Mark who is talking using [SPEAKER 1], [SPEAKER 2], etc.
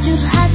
[SPEAKER 1] curhat